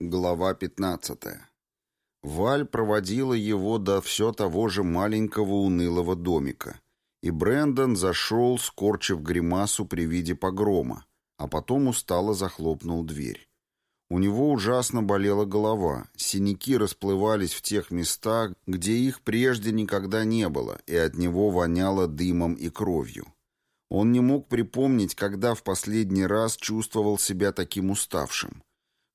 Глава 15. Валь проводила его до все того же маленького унылого домика, и Брэндон зашел, скорчив гримасу при виде погрома, а потом устало захлопнул дверь. У него ужасно болела голова, синяки расплывались в тех местах, где их прежде никогда не было, и от него воняло дымом и кровью. Он не мог припомнить, когда в последний раз чувствовал себя таким уставшим.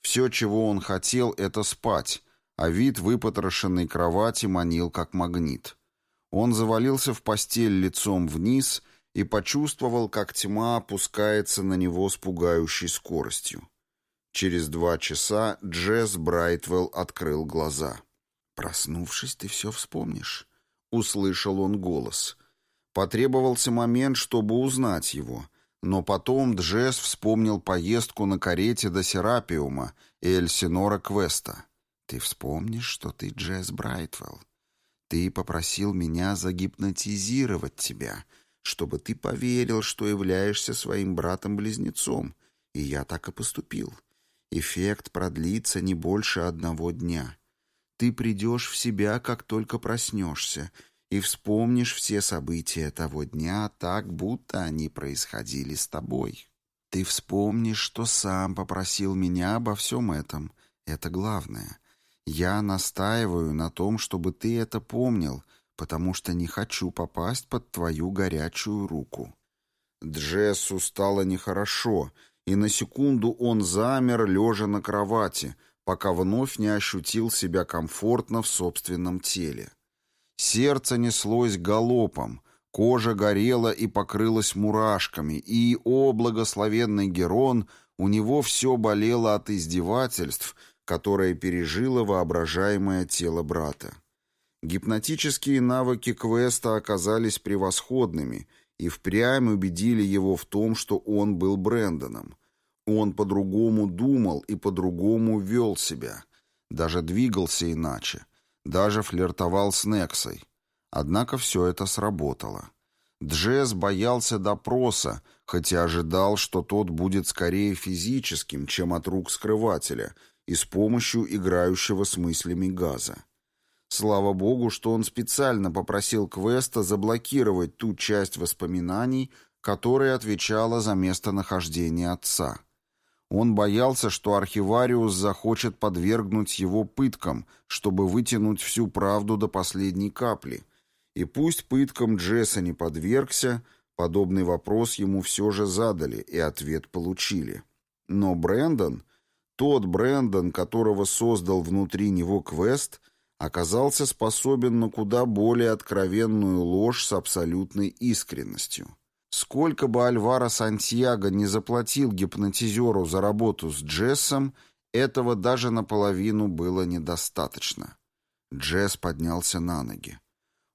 Все, чего он хотел, это спать, а вид выпотрошенной кровати манил как магнит. Он завалился в постель лицом вниз и почувствовал, как тьма опускается на него с пугающей скоростью. Через два часа Джесс Брайтвелл открыл глаза. «Проснувшись, ты все вспомнишь», — услышал он голос. Потребовался момент, чтобы узнать его — но потом Джесс вспомнил поездку на карете до Серапиума и Эльсинора Квеста. «Ты вспомнишь, что ты Джесс Брайтвелл? Ты попросил меня загипнотизировать тебя, чтобы ты поверил, что являешься своим братом-близнецом, и я так и поступил. Эффект продлится не больше одного дня. Ты придешь в себя, как только проснешься, и вспомнишь все события того дня так, будто они происходили с тобой. Ты вспомнишь, что сам попросил меня обо всем этом. Это главное. Я настаиваю на том, чтобы ты это помнил, потому что не хочу попасть под твою горячую руку». Джессу стало нехорошо, и на секунду он замер, лежа на кровати, пока вновь не ощутил себя комфортно в собственном теле. Сердце неслось галопом, кожа горела и покрылась мурашками, и, о благословенный Герон, у него все болело от издевательств, которое пережило воображаемое тело брата. Гипнотические навыки Квеста оказались превосходными и впрямь убедили его в том, что он был Брэндоном. Он по-другому думал и по-другому вел себя, даже двигался иначе. Даже флиртовал с Нексой. Однако все это сработало. Джесс боялся допроса, хотя ожидал, что тот будет скорее физическим, чем от рук скрывателя, и с помощью играющего с мыслями газа. Слава богу, что он специально попросил Квеста заблокировать ту часть воспоминаний, которая отвечала за местонахождение отца. Он боялся, что архивариус захочет подвергнуть его пыткам, чтобы вытянуть всю правду до последней капли. И пусть пыткам Джесса не подвергся, подобный вопрос ему все же задали и ответ получили. Но Брэндон, тот Брэндон, которого создал внутри него квест, оказался способен на куда более откровенную ложь с абсолютной искренностью. Сколько бы Альвара Сантьяго не заплатил гипнотизеру за работу с Джессом, этого даже наполовину было недостаточно. Джесс поднялся на ноги.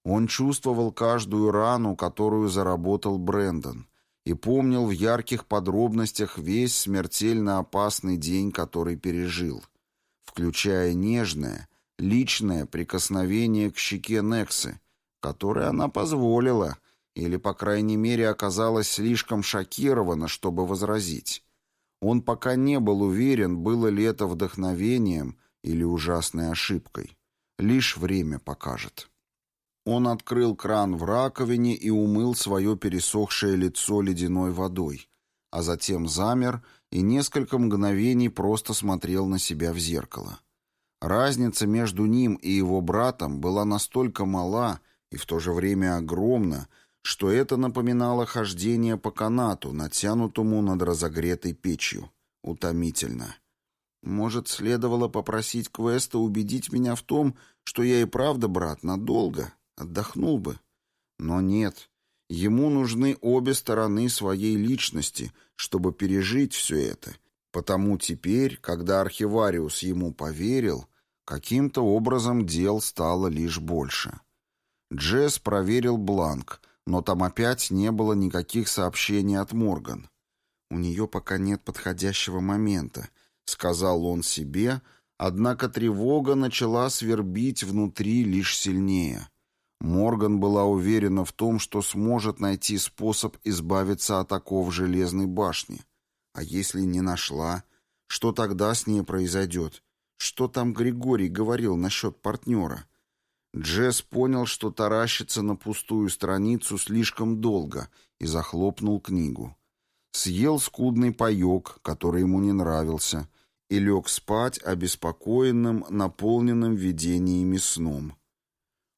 Он чувствовал каждую рану, которую заработал Брэндон, и помнил в ярких подробностях весь смертельно опасный день, который пережил, включая нежное, личное прикосновение к щеке Нексы, которое она позволила — или, по крайней мере, оказалась слишком шокирована, чтобы возразить. Он пока не был уверен, было ли это вдохновением или ужасной ошибкой. Лишь время покажет. Он открыл кран в раковине и умыл свое пересохшее лицо ледяной водой, а затем замер и несколько мгновений просто смотрел на себя в зеркало. Разница между ним и его братом была настолько мала и в то же время огромна, что это напоминало хождение по канату, натянутому над разогретой печью. Утомительно. Может, следовало попросить Квеста убедить меня в том, что я и правда, брат, надолго. Отдохнул бы. Но нет. Ему нужны обе стороны своей личности, чтобы пережить все это. Потому теперь, когда архивариус ему поверил, каким-то образом дел стало лишь больше. Джесс проверил бланк — но там опять не было никаких сообщений от Морган. «У нее пока нет подходящего момента», — сказал он себе, однако тревога начала свербить внутри лишь сильнее. Морган была уверена в том, что сможет найти способ избавиться от оков железной башни. А если не нашла, что тогда с ней произойдет? Что там Григорий говорил насчет партнера? Джесс понял, что таращится на пустую страницу слишком долго, и захлопнул книгу. Съел скудный паек, который ему не нравился, и лег спать обеспокоенным, наполненным видениями сном.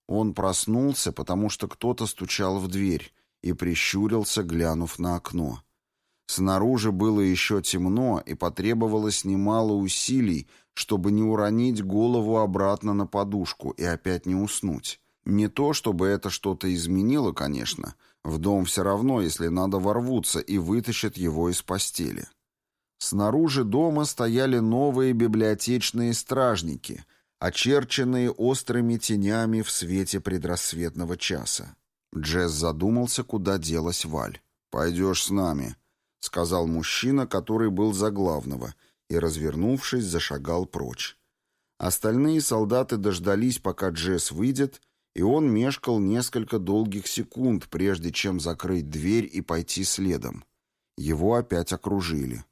Он проснулся, потому что кто-то стучал в дверь, и прищурился, глянув на окно. Снаружи было еще темно, и потребовалось немало усилий, чтобы не уронить голову обратно на подушку и опять не уснуть. Не то, чтобы это что-то изменило, конечно. В дом все равно, если надо, ворвутся и вытащат его из постели. Снаружи дома стояли новые библиотечные стражники, очерченные острыми тенями в свете предрассветного часа. Джесс задумался, куда делась Валь. «Пойдешь с нами», — сказал мужчина, который был за главного, и, развернувшись, зашагал прочь. Остальные солдаты дождались, пока Джесс выйдет, и он мешкал несколько долгих секунд, прежде чем закрыть дверь и пойти следом. Его опять окружили.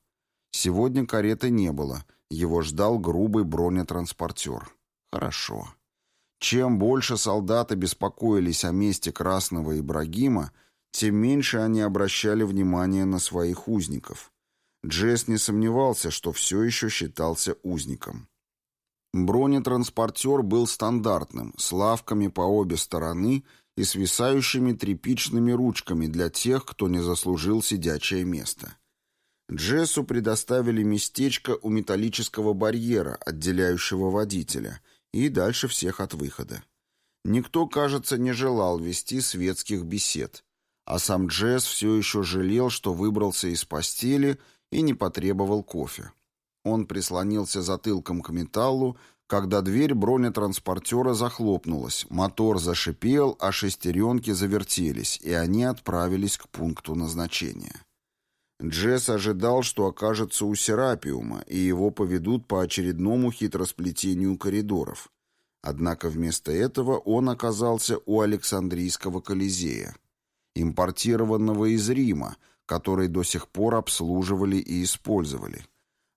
Сегодня кареты не было, его ждал грубый бронетранспортер. Хорошо. Чем больше солдаты беспокоились о месте Красного Ибрагима, тем меньше они обращали внимание на своих узников. Джесс не сомневался, что все еще считался узником. Бронетранспортер был стандартным, с лавками по обе стороны и свисающими тряпичными ручками для тех, кто не заслужил сидячее место. Джессу предоставили местечко у металлического барьера, отделяющего водителя, и дальше всех от выхода. Никто, кажется, не желал вести светских бесед. А сам Джесс все еще жалел, что выбрался из постели и не потребовал кофе. Он прислонился затылком к металлу, когда дверь бронетранспортера захлопнулась, мотор зашипел, а шестеренки завертелись, и они отправились к пункту назначения. Джесс ожидал, что окажется у Серапиума, и его поведут по очередному хитросплетению коридоров. Однако вместо этого он оказался у Александрийского Колизея импортированного из Рима, который до сих пор обслуживали и использовали.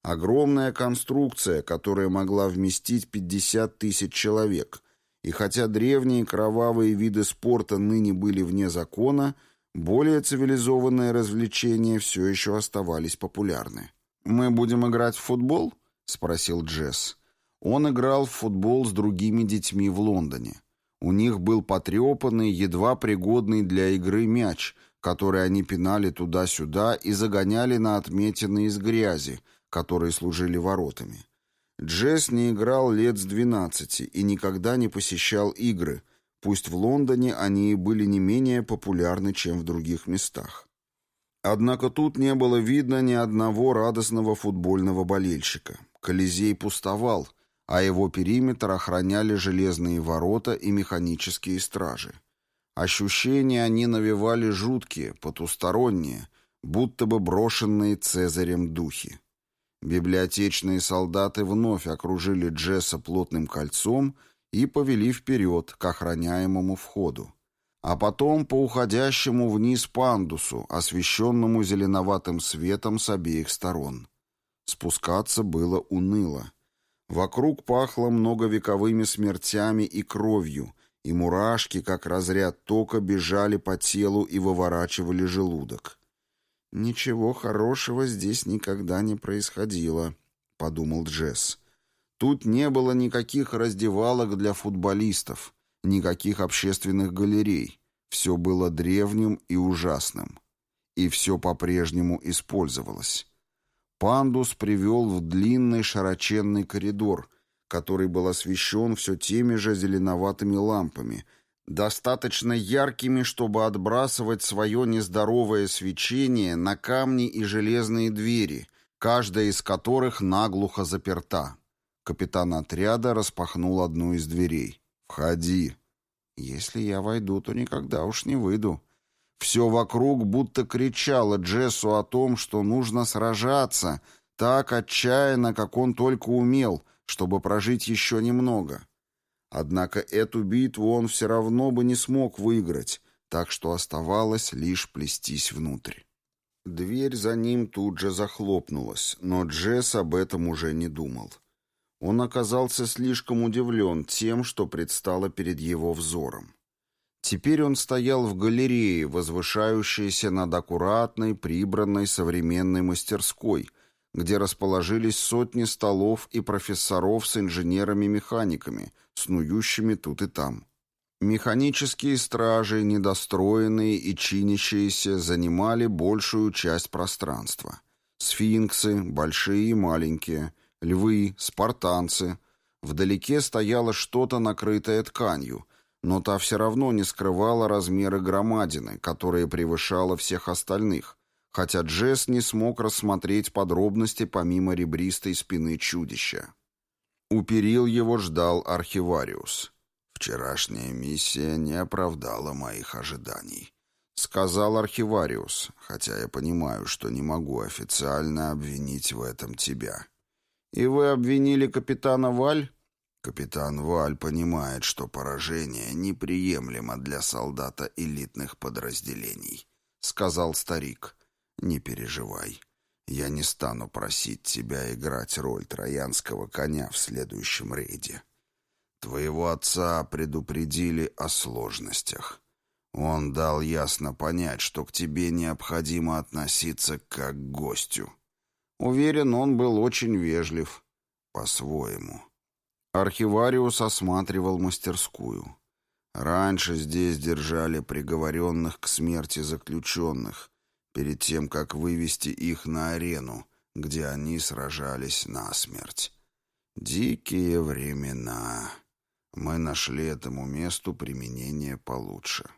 Огромная конструкция, которая могла вместить 50 тысяч человек, и хотя древние кровавые виды спорта ныне были вне закона, более цивилизованные развлечения все еще оставались популярны. «Мы будем играть в футбол?» — спросил Джесс. Он играл в футбол с другими детьми в Лондоне. У них был потрепанный, едва пригодный для игры мяч, который они пинали туда-сюда и загоняли на отметины из грязи, которые служили воротами. Джесс не играл лет с двенадцати и никогда не посещал игры, пусть в Лондоне они и были не менее популярны, чем в других местах. Однако тут не было видно ни одного радостного футбольного болельщика. Колизей пустовал, а его периметр охраняли железные ворота и механические стражи. Ощущения они навевали жуткие, потусторонние, будто бы брошенные Цезарем духи. Библиотечные солдаты вновь окружили Джесса плотным кольцом и повели вперед к охраняемому входу. А потом по уходящему вниз пандусу, освещенному зеленоватым светом с обеих сторон. Спускаться было уныло. Вокруг пахло многовековыми смертями и кровью, и мурашки, как разряд тока, бежали по телу и выворачивали желудок. «Ничего хорошего здесь никогда не происходило», — подумал Джесс. «Тут не было никаких раздевалок для футболистов, никаких общественных галерей. Все было древним и ужасным. И все по-прежнему использовалось». Пандус привел в длинный широченный коридор, который был освещен все теми же зеленоватыми лампами, достаточно яркими, чтобы отбрасывать свое нездоровое свечение на камни и железные двери, каждая из которых наглухо заперта. Капитан отряда распахнул одну из дверей. «Входи». «Если я войду, то никогда уж не выйду», все вокруг будто кричало Джессу о том, что нужно сражаться, так отчаянно, как он только умел, чтобы прожить еще немного. Однако эту битву он все равно бы не смог выиграть, так что оставалось лишь плестись внутрь. Дверь за ним тут же захлопнулась, но Джесс об этом уже не думал. Он оказался слишком удивлен тем, что предстало перед его взором. Теперь он стоял в галерее, возвышающейся над аккуратной, прибранной современной мастерской, где расположились сотни столов и профессоров с инженерами-механиками, снующими тут и там. Механические стражи, недостроенные и чинящиеся, занимали большую часть пространства. Сфинксы, большие и маленькие, львы, спартанцы. Вдалеке стояло что-то, накрытое тканью, но та все равно не скрывала размеры громадины, которая превышала всех остальных, хотя Джесс не смог рассмотреть подробности помимо ребристой спины чудища. У перил его ждал архивариус. «Вчерашняя миссия не оправдала моих ожиданий», — сказал архивариус, хотя я понимаю, что не могу официально обвинить в этом тебя. «И вы обвинили капитана Валь?» Капитан Валь понимает, что поражение неприемлемо для солдата элитных подразделений, сказал старик. Не переживай. Я не стану просить тебя играть роль троянского коня в следующем рейде. Твоего отца предупредили о сложностях. Он дал ясно понять, что к тебе необходимо относиться как к гостю. Уверен, он был очень вежлив. По-своему. Архивариус осматривал мастерскую. Раньше здесь держали приговоренных к смерти заключенных, перед тем, как вывести их на арену, где они сражались насмерть. Дикие времена. Мы нашли этому месту применение получше.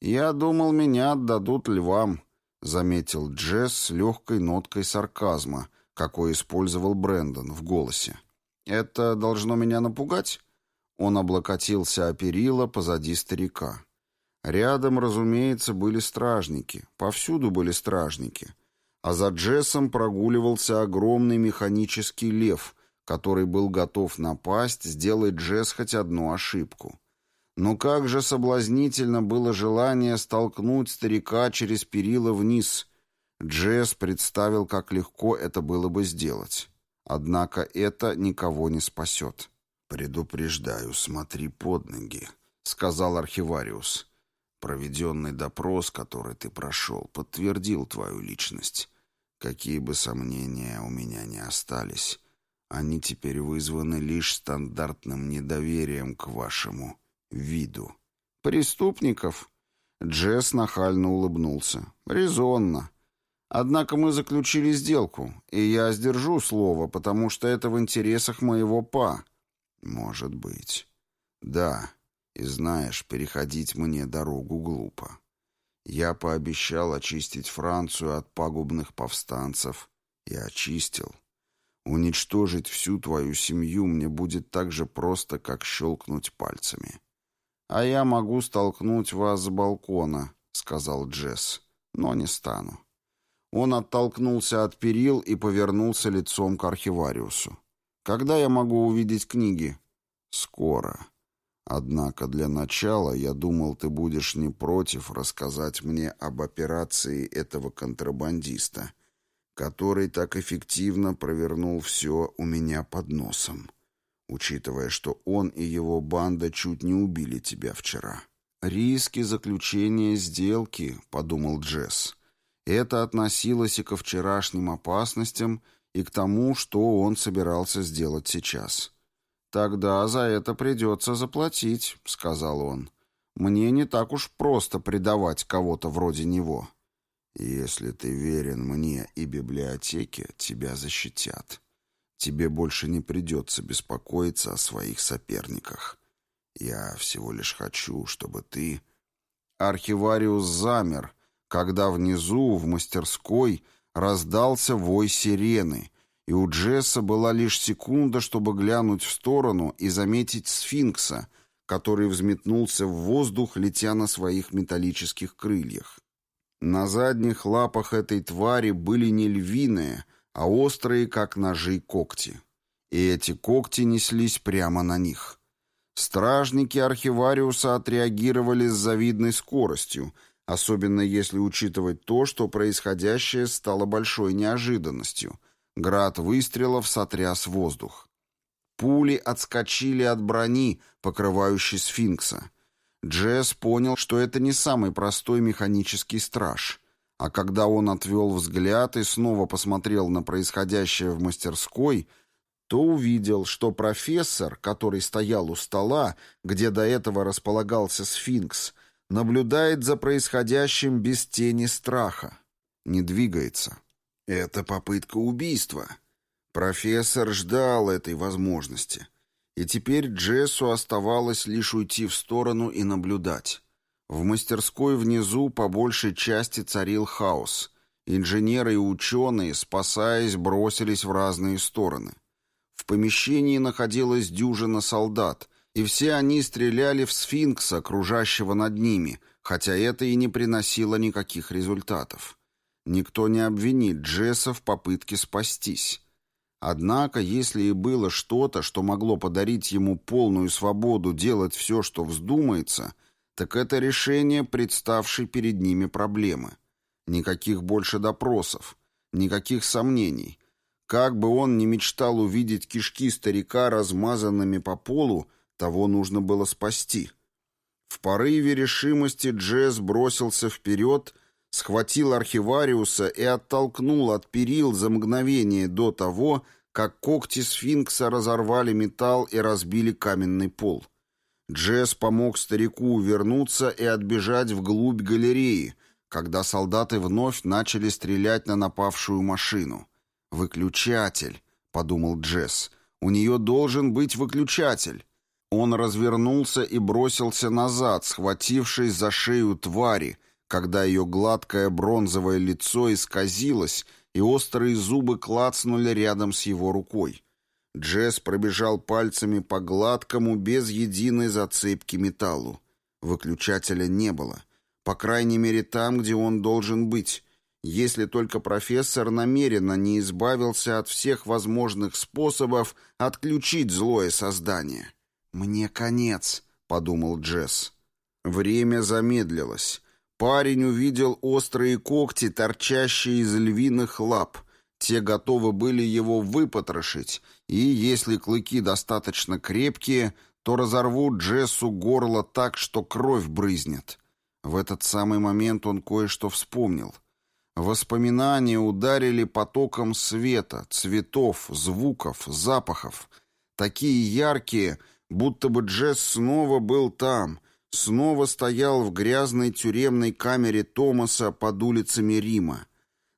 «Я думал, меня отдадут львам», — заметил Джесс с легкой ноткой сарказма, какой использовал Брэндон в голосе. «Это должно меня напугать?» Он облокотился о перила позади старика. Рядом, разумеется, были стражники. Повсюду были стражники. А за Джессом прогуливался огромный механический лев — который был готов напасть, сделать Джесс хоть одну ошибку. Но как же соблазнительно было желание столкнуть старика через перила вниз. Джесс представил, как легко это было бы сделать. Однако это никого не спасет. «Предупреждаю, смотри под ноги», — сказал архивариус. «Проведенный допрос, который ты прошел, подтвердил твою личность. Какие бы сомнения у меня не остались, они теперь вызваны лишь стандартным недоверием к вашему виду. Преступников? Джесс нахально улыбнулся. Резонно. Однако мы заключили сделку, и я сдержу слово, потому что это в интересах моего па. Может быть. Да. И знаешь, переходить мне дорогу глупо. Я пообещал очистить Францию от пагубных повстанцев и очистил. Уничтожить всю твою семью мне будет так же просто, как щелкнуть пальцами. «А я могу столкнуть вас с балкона», — сказал Джесс, — «но не стану». Он оттолкнулся от перил и повернулся лицом к архивариусу. «Когда я могу увидеть книги?» «Скоро. Однако для начала я думал, ты будешь не против рассказать мне об операции этого контрабандиста» который так эффективно провернул все у меня под носом, учитывая, что он и его банда чуть не убили тебя вчера. «Риски заключения сделки», — подумал Джесс. Это относилось и ко вчерашним опасностям, и к тому, что он собирался сделать сейчас. «Тогда за это придется заплатить», — сказал он. «Мне не так уж просто предавать кого-то вроде него». Если ты верен мне и библиотеке, тебя защитят. Тебе больше не придется беспокоиться о своих соперниках. Я всего лишь хочу, чтобы ты...» Архивариус замер, когда внизу, в мастерской, раздался вой сирены, и у Джесса была лишь секунда, чтобы глянуть в сторону и заметить сфинкса, который взметнулся в воздух, летя на своих металлических крыльях. На задних лапах этой твари были не львиные, а острые, как ножи, когти. И эти когти неслись прямо на них. Стражники архивариуса отреагировали с завидной скоростью, особенно если учитывать то, что происходящее стало большой неожиданностью. Град выстрелов сотряс воздух. Пули отскочили от брони, покрывающей сфинкса. Джесс понял, что это не самый простой механический страж. А когда он отвел взгляд и снова посмотрел на происходящее в мастерской, то увидел, что профессор, который стоял у стола, где до этого располагался сфинкс, наблюдает за происходящим без тени страха. Не двигается. Это попытка убийства. Профессор ждал этой возможности. И теперь Джессу оставалось лишь уйти в сторону и наблюдать. В мастерской внизу по большей части царил хаос. Инженеры и ученые, спасаясь, бросились в разные стороны. В помещении находилась дюжина солдат, и все они стреляли в сфинкса, кружащего над ними, хотя это и не приносило никаких результатов. Никто не обвинит Джесса в попытке спастись. Однако, если и было что-то, что могло подарить ему полную свободу делать все, что вздумается, так это решение представшей перед ними проблемы. Никаких больше допросов, никаких сомнений. Как бы он ни мечтал увидеть кишки старика размазанными по полу, того нужно было спасти. В порыве решимости Джесс бросился вперед, схватил архивариуса и оттолкнул от перил за мгновение до того, как когти сфинкса разорвали металл и разбили каменный пол. Джесс помог старику увернуться и отбежать вглубь галереи, когда солдаты вновь начали стрелять на напавшую машину. «Выключатель», — подумал Джесс, — «у нее должен быть выключатель». Он развернулся и бросился назад, схватившись за шею твари, когда ее гладкое бронзовое лицо исказилось, и острые зубы клацнули рядом с его рукой. Джесс пробежал пальцами по гладкому, без единой зацепки металлу. Выключателя не было. По крайней мере, там, где он должен быть. Если только профессор намеренно не избавился от всех возможных способов отключить злое создание. «Мне конец», — подумал Джесс. Время замедлилось. Парень увидел острые когти, торчащие из львиных лап. Те готовы были его выпотрошить, и, если клыки достаточно крепкие, то разорвут Джессу горло так, что кровь брызнет. В этот самый момент он кое-что вспомнил. Воспоминания ударили потоком света, цветов, звуков, запахов. Такие яркие, Будто бы Джесс снова был там, снова стоял в грязной тюремной камере Томаса под улицами Рима.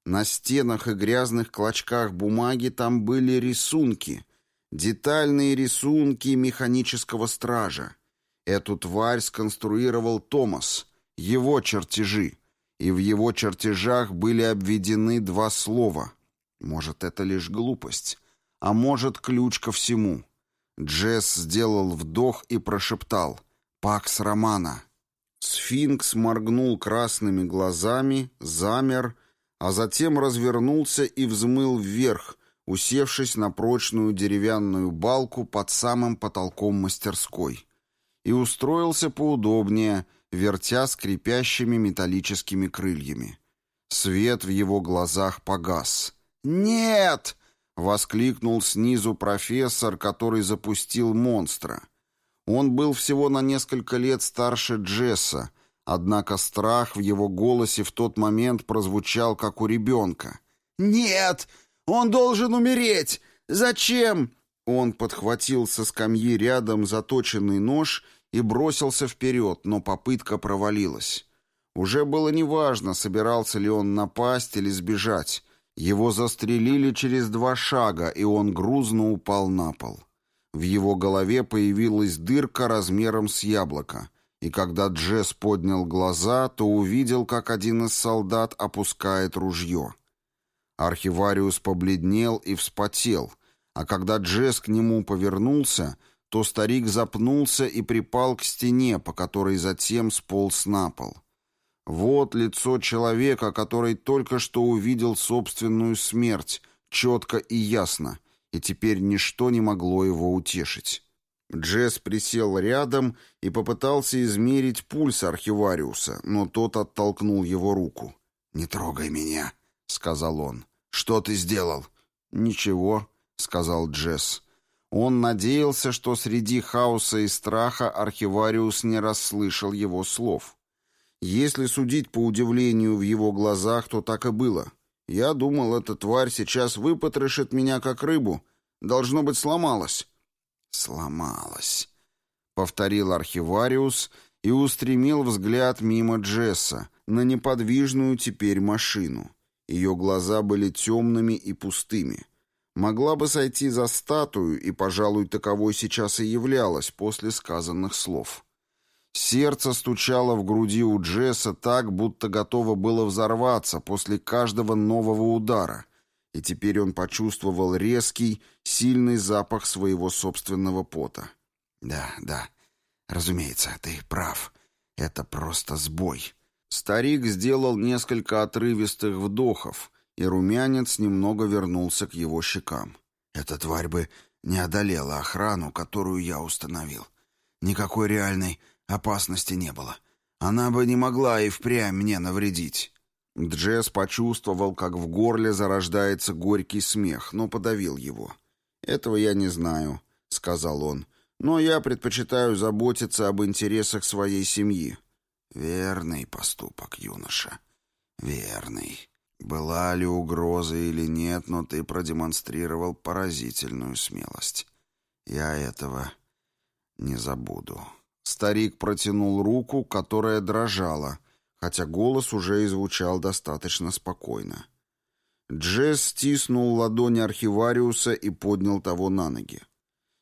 На стенах и грязных клочках бумаги там были рисунки, детальные рисунки механического стража. Эту тварь сконструировал Томас, его чертежи, и в его чертежах были обведены два слова. Может, это лишь глупость, а может, ключ ко всему — Джесс сделал вдох и прошептал «Пакс Романа». Сфинкс моргнул красными глазами, замер, а затем развернулся и взмыл вверх, усевшись на прочную деревянную балку под самым потолком мастерской, и устроился поудобнее, вертя скрипящими металлическими крыльями. Свет в его глазах погас. «Нет!» — воскликнул снизу профессор, который запустил монстра. Он был всего на несколько лет старше Джесса, однако страх в его голосе в тот момент прозвучал, как у ребенка. «Нет! Он должен умереть! Зачем?» Он подхватил со скамьи рядом заточенный нож и бросился вперед, но попытка провалилась. Уже было неважно, собирался ли он напасть или сбежать. Его застрелили через два шага, и он грузно упал на пол. В его голове появилась дырка размером с яблоко, и когда Джесс поднял глаза, то увидел, как один из солдат опускает ружье. Архивариус побледнел и вспотел, а когда Джесс к нему повернулся, то старик запнулся и припал к стене, по которой затем сполз на пол. Вот лицо человека, который только что увидел собственную смерть, четко и ясно, и теперь ничто не могло его утешить. Джесс присел рядом и попытался измерить пульс архивариуса, но тот оттолкнул его руку. «Не трогай меня», — сказал он. «Что ты сделал?» «Ничего», — сказал Джесс. Он надеялся, что среди хаоса и страха архивариус не расслышал его слов. Если судить по удивлению в его глазах, то так и было. Я думал, эта тварь сейчас выпотрошит меня как рыбу. Должно быть, сломалась. «Сломалась», — повторил архивариус и устремил взгляд мимо Джесса на неподвижную теперь машину. Ее глаза были темными и пустыми. Могла бы сойти за статую, и, пожалуй, таковой сейчас и являлась после сказанных слов. Сердце стучало в груди у Джесса так, будто готово было взорваться после каждого нового удара — и теперь он почувствовал резкий, сильный запах своего собственного пота. «Да, да, разумеется, ты прав. Это просто сбой». Старик сделал несколько отрывистых вдохов, и румянец немного вернулся к его щекам. «Эта тварь бы не одолела охрану, которую я установил. Никакой реальной опасности не было. Она бы не могла и впрямь мне навредить». Джесс почувствовал, как в горле зарождается горький смех, но подавил его. «Этого я не знаю», — сказал он, — «но я предпочитаю заботиться об интересах своей семьи». «Верный поступок, юноша, верный. Была ли угроза или нет, но ты продемонстрировал поразительную смелость. Я этого не забуду». Старик протянул руку, которая дрожала, хотя голос уже и звучал достаточно спокойно. Джесс стиснул ладони архивариуса и поднял того на ноги.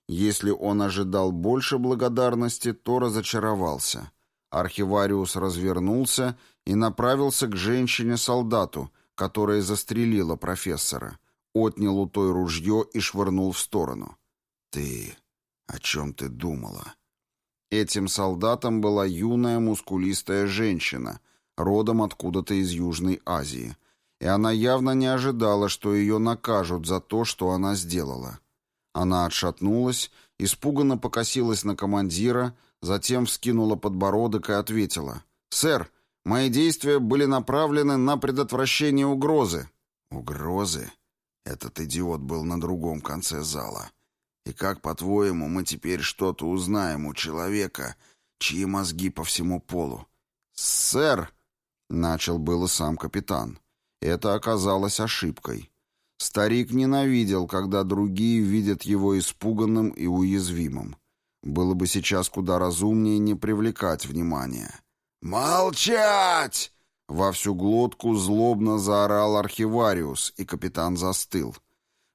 Если он ожидал больше благодарности, то разочаровался. Архивариус развернулся и направился к женщине-солдату, которая застрелила профессора, отнял у той ружье и швырнул в сторону. «Ты... о чем ты думала?» Этим солдатом была юная мускулистая женщина — родом откуда-то из Южной Азии, и она явно не ожидала, что ее накажут за то, что она сделала. Она отшатнулась, испуганно покосилась на командира, затем вскинула подбородок и ответила. «Сэр, мои действия были направлены на предотвращение угрозы». «Угрозы?» Этот идиот был на другом конце зала. «И как, по-твоему, мы теперь что-то узнаем у человека, чьи мозги по всему полу?» «Сэр!» Начал было сам капитан. Это оказалось ошибкой. Старик ненавидел, когда другие видят его испуганным и уязвимым. Было бы сейчас куда разумнее не привлекать внимания. «Молчать!» Во всю глотку злобно заорал архивариус, и капитан застыл.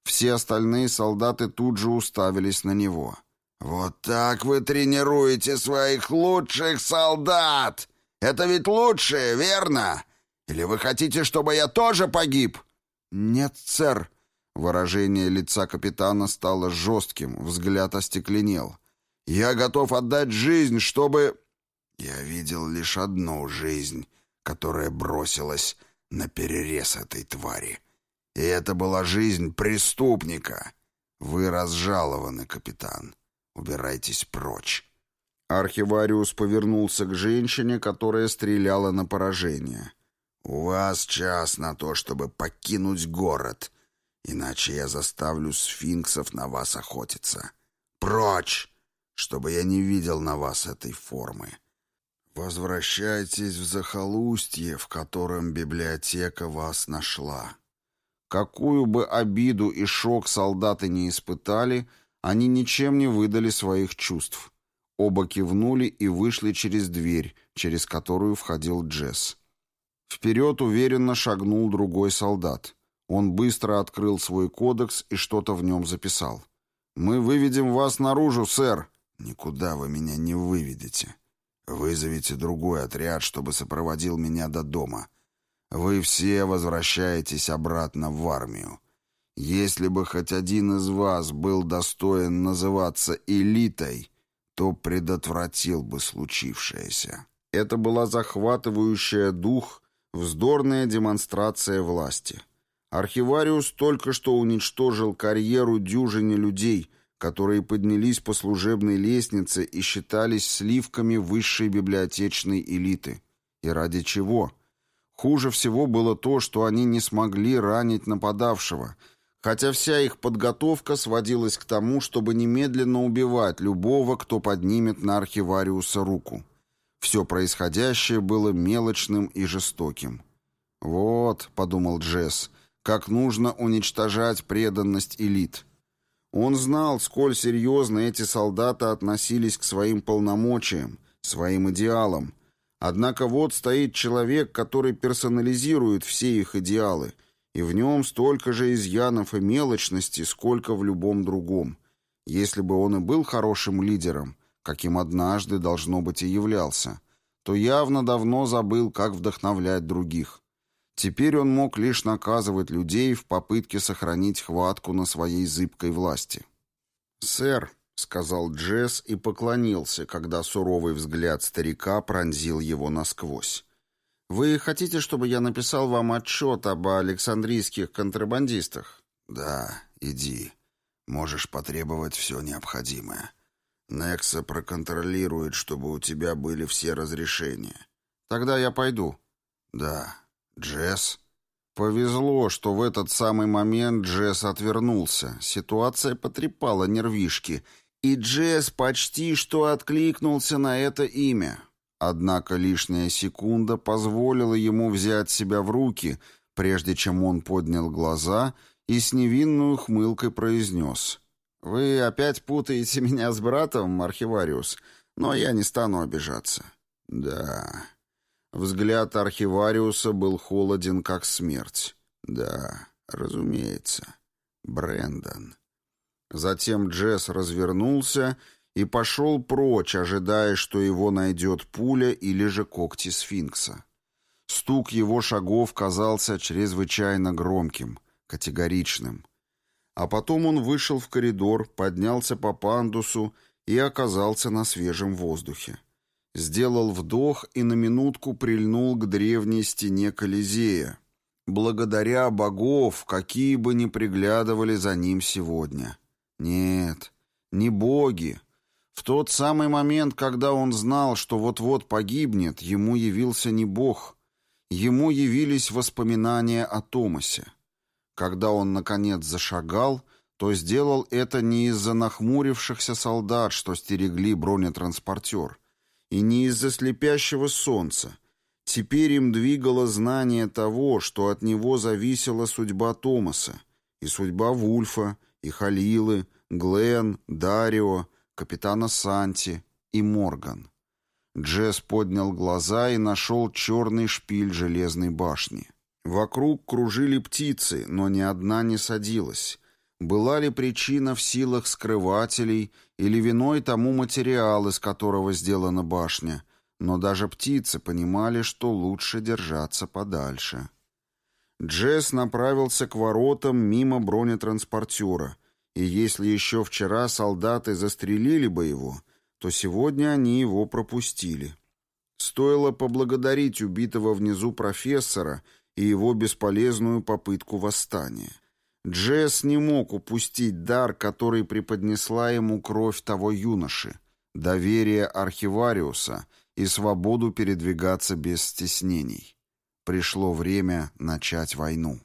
Все остальные солдаты тут же уставились на него. «Вот так вы тренируете своих лучших солдат!» Это ведь лучшее, верно? Или вы хотите, чтобы я тоже погиб?» «Нет, сэр». Выражение лица капитана стало жестким, взгляд остекленел. «Я готов отдать жизнь, чтобы...» «Я видел лишь одну жизнь, которая бросилась на перерез этой твари. И это была жизнь преступника. Вы разжалованы, капитан. Убирайтесь прочь. Архивариус повернулся к женщине, которая стреляла на поражение. «У вас час на то, чтобы покинуть город, иначе я заставлю сфинксов на вас охотиться. Прочь, чтобы я не видел на вас этой формы. Возвращайтесь в захолустье, в котором библиотека вас нашла». Какую бы обиду и шок солдаты не испытали, они ничем не выдали своих чувств. Оба кивнули и вышли через дверь, через которую входил Джесс. Вперед уверенно шагнул другой солдат. Он быстро открыл свой кодекс и что-то в нем записал. «Мы выведем вас наружу, сэр!» «Никуда вы меня не выведете. Вызовите другой отряд, чтобы сопроводил меня до дома. Вы все возвращаетесь обратно в армию. Если бы хоть один из вас был достоин называться элитой, то предотвратил бы случившееся. Это была захватывающая дух, вздорная демонстрация власти. Архивариус только что уничтожил карьеру дюжине людей, которые поднялись по служебной лестнице и считались сливками высшей библиотечной элиты. И ради чего? Хуже всего было то, что они не смогли ранить нападавшего, хотя вся их подготовка сводилась к тому, чтобы немедленно убивать любого, кто поднимет на архивариуса руку. Все происходящее было мелочным и жестоким. «Вот», — подумал Джесс, — «как нужно уничтожать преданность элит». Он знал, сколь серьезно эти солдаты относились к своим полномочиям, своим идеалам. Однако вот стоит человек, который персонализирует все их идеалы, и в нем столько же изъянов и мелочности, сколько в любом другом. Если бы он и был хорошим лидером, каким однажды, должно быть, и являлся, то явно давно забыл, как вдохновлять других. Теперь он мог лишь наказывать людей в попытке сохранить хватку на своей зыбкой власти. «Сэр», — сказал Джесс и поклонился, когда суровый взгляд старика пронзил его насквозь. «Вы хотите, чтобы я написал вам отчет об александрийских контрабандистах?» «Да, иди. Можешь потребовать все необходимое. Некса проконтролирует, чтобы у тебя были все разрешения». «Тогда я пойду». «Да, Джесс? Повезло, что в этот самый момент Джесс отвернулся. Ситуация потрепала нервишки, и Джесс почти что откликнулся на это имя. Однако лишняя секунда позволила ему взять себя в руки, прежде чем он поднял глаза и с невинной ухмылкой произнес. «Вы опять путаете меня с братом, архивариус, но я не стану обижаться». «Да, Взгляд архивариуса был холоден, как смерть. «Да, разумеется. Брендон». Затем Джесс развернулся и пошел прочь, ожидая, что его найдет пуля или же когти сфинкса. Стук его шагов казался чрезвычайно громким, категоричным. А потом он вышел в коридор, поднялся по пандусу и оказался на свежем воздухе сделал вдох и на минутку прильнул к древней стене Колизея, благодаря богов, какие бы ни приглядывали за ним сегодня. Нет, не боги. В тот самый момент, когда он знал, что вот-вот погибнет, ему явился не бог. Ему явились воспоминания о Томасе. Когда он, наконец, зашагал, то сделал это не из-за нахмурившихся солдат, что стерегли бронетранспортер, и не из-за слепящего солнца. Теперь им двигало знание того, что от него зависела судьба Томаса, и судьба Вульфа, и Халилы, Глен, Дарио, капитана Санти и Морган. Джесс поднял глаза и нашел черный шпиль железной башни. Вокруг кружили птицы, но ни одна не садилась. Была ли причина в силах скрывателей или виной тому материал, из которого сделана башня, но даже птицы понимали, что лучше держаться подальше. Джесс направился к воротам мимо бронетранспортера, и если еще вчера солдаты застрелили бы его, то сегодня они его пропустили. Стоило поблагодарить убитого внизу профессора и его бесполезную попытку восстания — Джесс не мог упустить дар, который преподнесла ему кровь того юноши, доверие архивариуса и свободу передвигаться без стеснений. Пришло время начать войну.